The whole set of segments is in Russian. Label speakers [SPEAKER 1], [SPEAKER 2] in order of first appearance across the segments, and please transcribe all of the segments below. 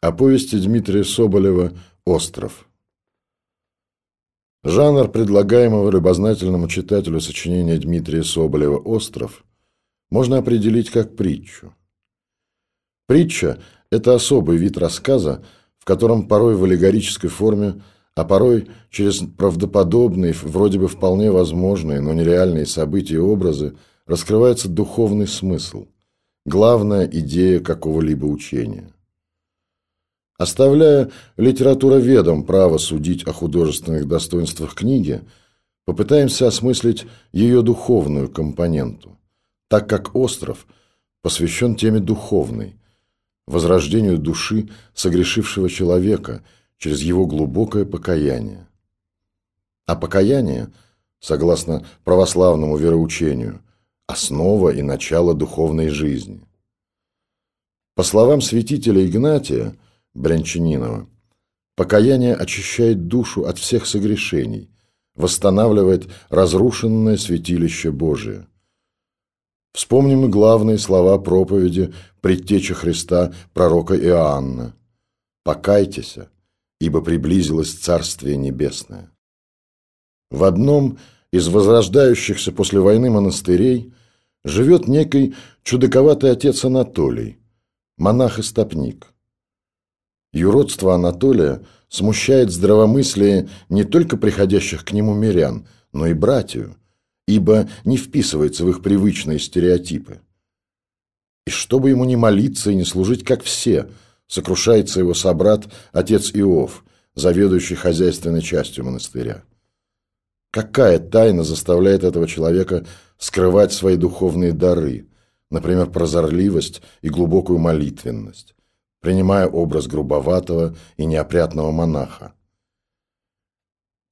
[SPEAKER 1] О повести Дмитрия Соболева «Остров». Жанр предлагаемого любознательному читателю сочинения Дмитрия Соболева «Остров» можно определить как притчу. Притча – это особый вид рассказа, в котором порой в аллегорической форме, а порой через правдоподобные, вроде бы вполне возможные, но нереальные события и образы раскрывается духовный смысл, главная идея какого-либо учения. Оставляя литературоведам право судить о художественных достоинствах книги, попытаемся осмыслить ее духовную компоненту, так как «Остров» посвящен теме духовной, возрождению души согрешившего человека через его глубокое покаяние. А покаяние, согласно православному вероучению, основа и начало духовной жизни. По словам святителя Игнатия, Брянчанинова. Покаяние очищает душу от всех согрешений, восстанавливает разрушенное святилище Божие. Вспомним и главные слова проповеди предтечи Христа пророка Иоанна. «Покайтесь, ибо приблизилось Царствие Небесное». В одном из возрождающихся после войны монастырей живет некий чудаковатый отец Анатолий, монах-истопник. Юродство Анатолия смущает здравомыслие не только приходящих к нему мирян, но и братью, ибо не вписывается в их привычные стереотипы. И чтобы ему не молиться и не служить как все, сокрушается его собрат, отец Иов, заведующий хозяйственной частью монастыря. Какая тайна заставляет этого человека скрывать свои духовные дары, например, прозорливость и глубокую молитвенность? Принимая образ грубоватого и неопрятного монаха.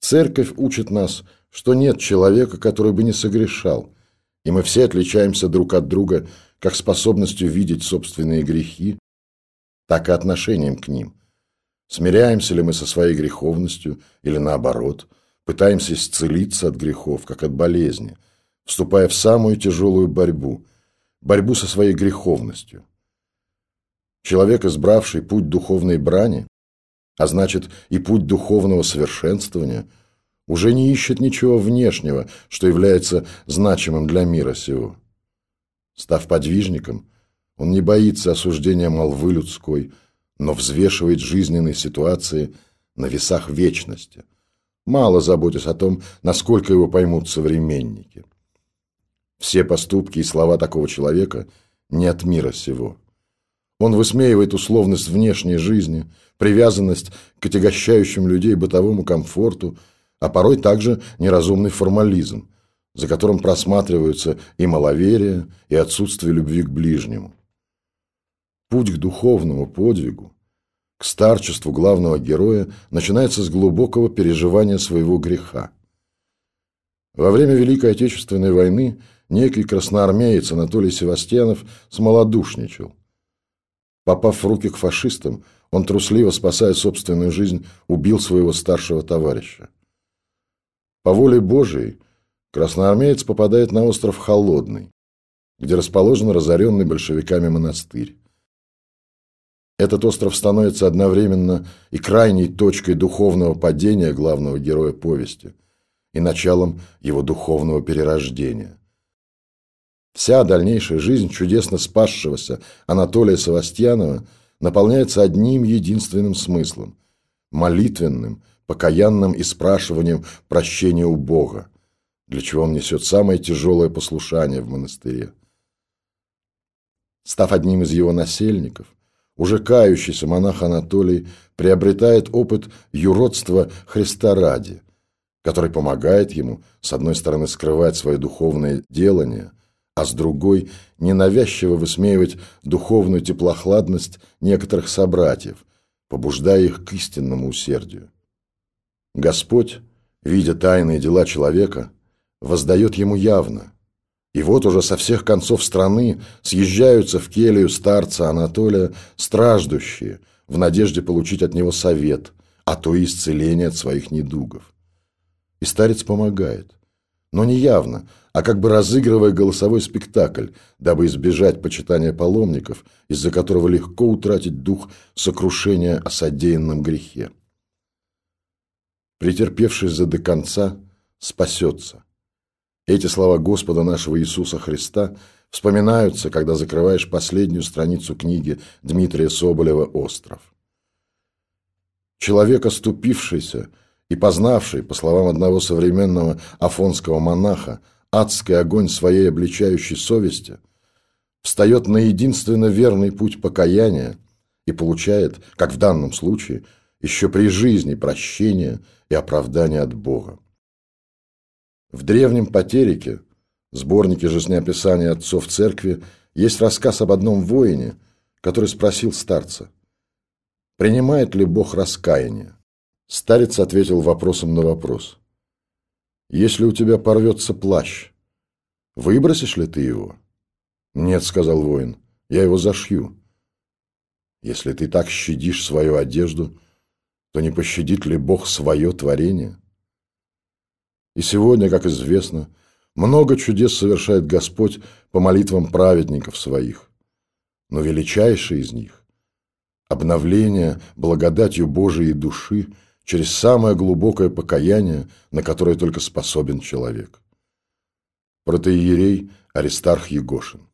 [SPEAKER 1] Церковь учит нас, что нет человека, который бы не согрешал, и мы все отличаемся друг от друга как способностью видеть собственные грехи, так и отношением к ним. Смиряемся ли мы со своей греховностью или наоборот, пытаемся исцелиться от грехов, как от болезни, вступая в самую тяжелую борьбу, борьбу со своей греховностью. Человек, избравший путь духовной брани, а значит и путь духовного совершенствования, уже не ищет ничего внешнего, что является значимым для мира сего. Став подвижником, он не боится осуждения молвы людской, но взвешивает жизненные ситуации на весах вечности, мало заботясь о том, насколько его поймут современники. Все поступки и слова такого человека не от мира сего. Он высмеивает условность внешней жизни, привязанность к отягощающим людей бытовому комфорту, а порой также неразумный формализм, за которым просматриваются и маловерие, и отсутствие любви к ближнему. Путь к духовному подвигу, к старчеству главного героя начинается с глубокого переживания своего греха. Во время Великой Отечественной войны некий красноармеец Анатолий Севастьянов смолодушничал – Попав в руки к фашистам, он трусливо, спасая собственную жизнь, убил своего старшего товарища. По воле Божией красноармеец попадает на остров Холодный, где расположен разоренный большевиками монастырь. Этот остров становится одновременно и крайней точкой духовного падения главного героя повести и началом его духовного перерождения. Вся дальнейшая жизнь чудесно спасшегося Анатолия Савастьянова наполняется одним единственным смыслом – молитвенным, покаянным и спрашиванием прощения у Бога, для чего он несет самое тяжелое послушание в монастыре. Став одним из его насельников, уже кающийся монах Анатолий приобретает опыт юродства Христа ради, который помогает ему, с одной стороны, скрывать свое духовное делание, а с другой – ненавязчиво высмеивать духовную теплохладность некоторых собратьев, побуждая их к истинному усердию. Господь, видя тайные дела человека, воздает ему явно. И вот уже со всех концов страны съезжаются в келью старца Анатолия страждущие, в надежде получить от него совет, а то и исцеление от своих недугов. И старец помогает, но не явно, а как бы разыгрывая голосовой спектакль, дабы избежать почитания паломников, из-за которого легко утратить дух сокрушения о содеянном грехе. Претерпевший за до конца спасется. Эти слова Господа нашего Иисуса Христа вспоминаются, когда закрываешь последнюю страницу книги Дмитрия Соболева «Остров». Человек, оступившийся и познавший, по словам одного современного афонского монаха, адский огонь своей обличающей совести, встает на единственно верный путь покаяния и получает, как в данном случае, еще при жизни прощение и оправдание от Бога. В древнем Патерике, сборнике жизнеописания отцов церкви, есть рассказ об одном воине, который спросил старца, принимает ли Бог раскаяние. Старец ответил вопросом на вопрос. «Если у тебя порвется плащ, выбросишь ли ты его?» «Нет», — сказал воин, — «я его зашью». «Если ты так щадишь свою одежду, то не пощадит ли Бог свое творение?» И сегодня, как известно, много чудес совершает Господь по молитвам праведников своих. Но величайший из них – обновление благодатью Божией души – через самое глубокое покаяние, на которое только способен человек. Протеерей Аристарх Егошин